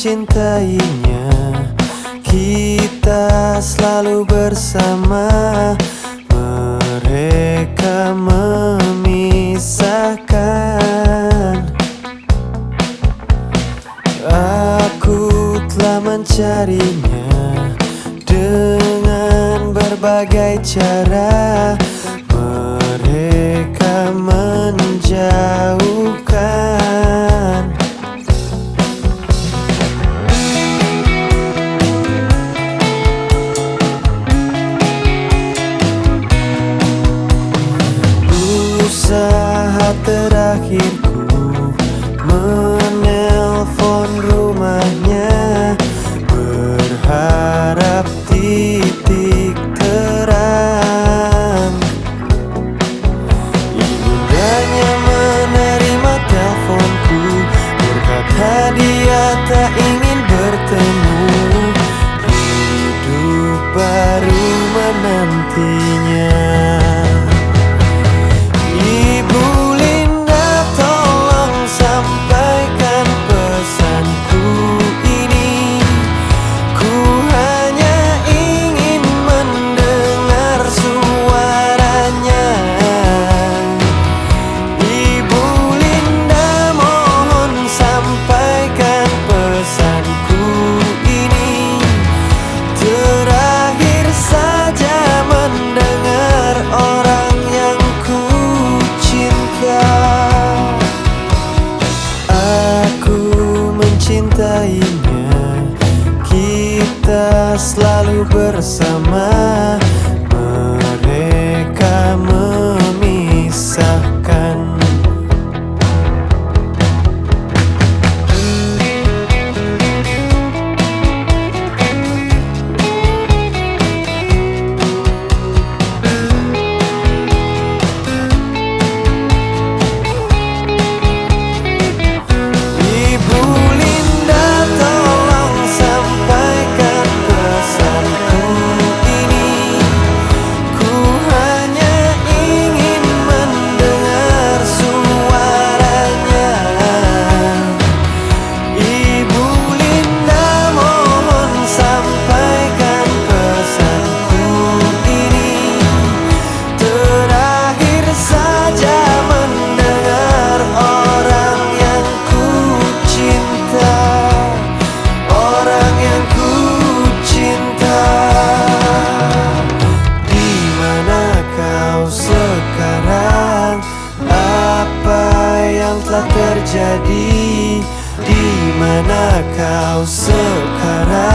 mencintainya. Kita selalu bersama. Mereka memisahkan. Aku telah mencarinya Dengan berbagai cara. saat terakhirku menelpon rumahnya berharap titik terang. Ibundanya menerima teleponku berkata dia tak ingin bertemu. Hidup baru menantinya. selalu bersama. telah terjadi di mana kau sekarang?